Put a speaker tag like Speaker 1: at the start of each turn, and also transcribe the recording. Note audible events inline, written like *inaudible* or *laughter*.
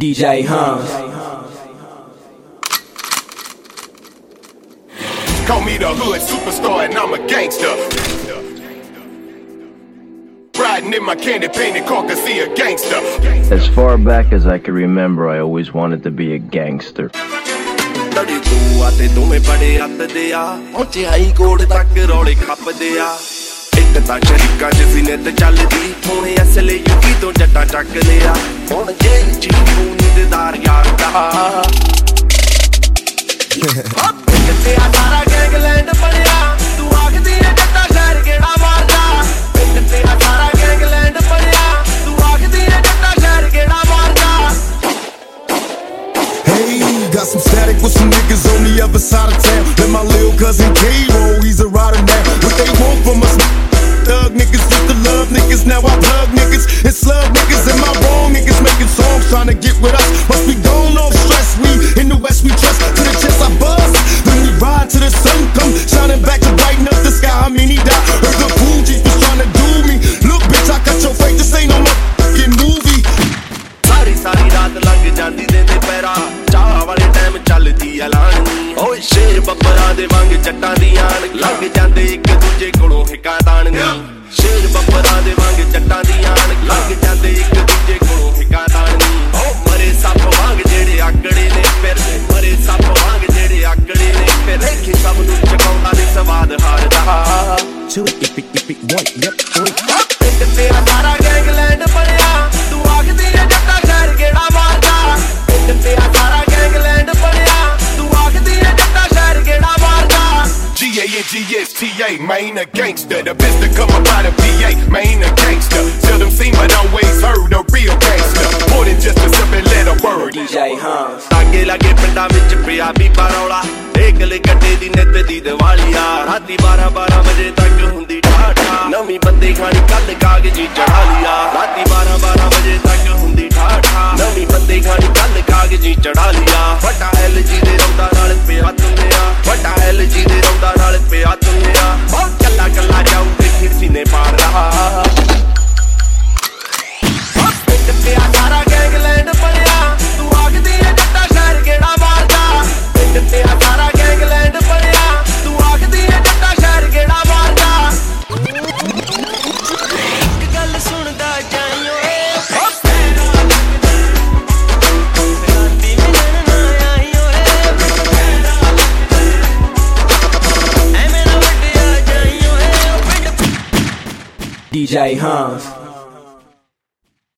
Speaker 1: DJ Hans.
Speaker 2: Call me the hood superstar and I'm a gangster. Riding in my candy painted car can see a gangster.
Speaker 3: As far back as I can remember, I always wanted to be a gangster.
Speaker 4: ਇੱਕ ਤਾਂ ਨੇ ਤੇ ਅਸਲੇ ਤੋਂ ਜੱਟਾ ਚੱਕ ਲਿਆ ਹੁਣ ਜੇਲ੍ਹ ਚ ਤੂੰ ਨਿੰਦਦਾਰ ਯਾਰ ਦਾ *laughs* ਕਿੱਥੇ ਆ ਸਾਰਾ ਗੈਂਗਲੈਂਡ ਬਣਿਆ ਤੂੰ ਆਖਦੀ ਏ ਜੱਟਾ ਸ਼ਹਿਰ ਕਿਹੜਾ ਮਾਰਦਾ ਕਿੱਥੇ ਆ ਸਾਰਾ ਗੈਂਗਲੈਂਡ ਬਣਿਆ ਤੂੰ ਆਖਦੀ ਏ ਜੱਟਾ ਸ਼ਹਿਰ ਕਿਹੜਾ ਮਾਰਦਾ
Speaker 5: Hey, got some static with some niggas on the other side of town. Let my little cousin K roll, he's a rider now. What they want from us? Thug niggas with the love niggas. Now I trying to get with us. Must be gone off stress. We in the West, we trust. To the chest, I buzz. Then we ride to the sun come shining back to brighten up the sky. I mean, he died. Heard the Fugees was trying to do me. Look, bitch, I got your face. This ain't no motherfucking movie.
Speaker 4: ਸਾਰੀ ਸਾਰੀ ਰਾਤ ਲੰਘ ਜਾਂਦੀ ਦੇ ਦੇ ਪੈਰਾ ਚਾਹ ਵਾਲੇ time ਚੱਲਦੀ ਐਲਾਨ ਓਏ ਸ਼ੇਰ ਬੱਬਰਾਂ ਦੇ ਵਾਂਗ ਜੱਟਾਂ ਦੀ ਆਣ ਲੰਘ ਜਾਂਦੇ ਇੱਕ ਦੂਜੇ ਕੋਲੋਂ ਹਿੱਕਾ ਤਾਣਨੀ ਸ਼ੇਰ ਬੱਬਰਾਂ ਦੇ ਵਾਂਗ ਜੱਟਾਂ ਦੀ ਆਣ ਲੰਘ ਜਾਂਦੇ ਇੱਕ ਹਾਰਦਾ
Speaker 5: Two, eep, eep, eep, eep, one, yep, three.
Speaker 4: ਇੱਕ ਤੇਰਾ ਸਾਰਾ ਗੈਂਗਲੈਂਡ ਬਣਿਆ ਤੂੰ ਆਖਦੀ ਏ ਜੱਟਾ ਸ਼ਹਿਰ ਕਿਹੜਾ ਮਾਰਦਾ ਇੱਕ ਤੇਰਾ ਸਾਰਾ ਗੈਂਗਲੈਂਡ ਬਣਿਆ ਤੂੰ ਆਖਦੀ ਏ ਜੱਟਾ ਸ਼ਹਿਰ ਕਿਹੜਾ ਮਾਰਦਾ
Speaker 2: G A N G S T A, man, a gangster. The best to come up out of PA, man, a gangster. Seldom seen but always heard a real gangster. More than just a simple letter word.
Speaker 1: DJ Hans.
Speaker 4: ਲਾਗੇ ਲਾਗੇ ਪਿੰਡਾਂ ਵਿੱਚ ਪਿਆ ਵੀ ਪਰੌਲਾ ਏਕਲੇ ਗੱਡੇ ਦੀ ਨਿੱਤ ਦੀ ਦੀਵਾਲੀਆ। ਰਾਤੀ 12 12 ਵਜੇ ਤੱਕ ਹੁੰਦੀ ਠਾਠਾ। ਨਵੀਂ ਬੰਦੇ ਖਾਣੀ ਕੱਲ ਕਾਗਜ਼ੀ ਚੜਾ ਲਿਆ ਰਾਤੀ 12 12 ਵਜੇ ਤੱਕ ਹੁੰਦੀ ਠਾਠਾ। ਨਵੀਂ ਬੰਦੇ ਖਾਣੀ ਕੱਲ ਕਾਗਜ਼ੀ ਚੜਾ
Speaker 1: DJ Hans.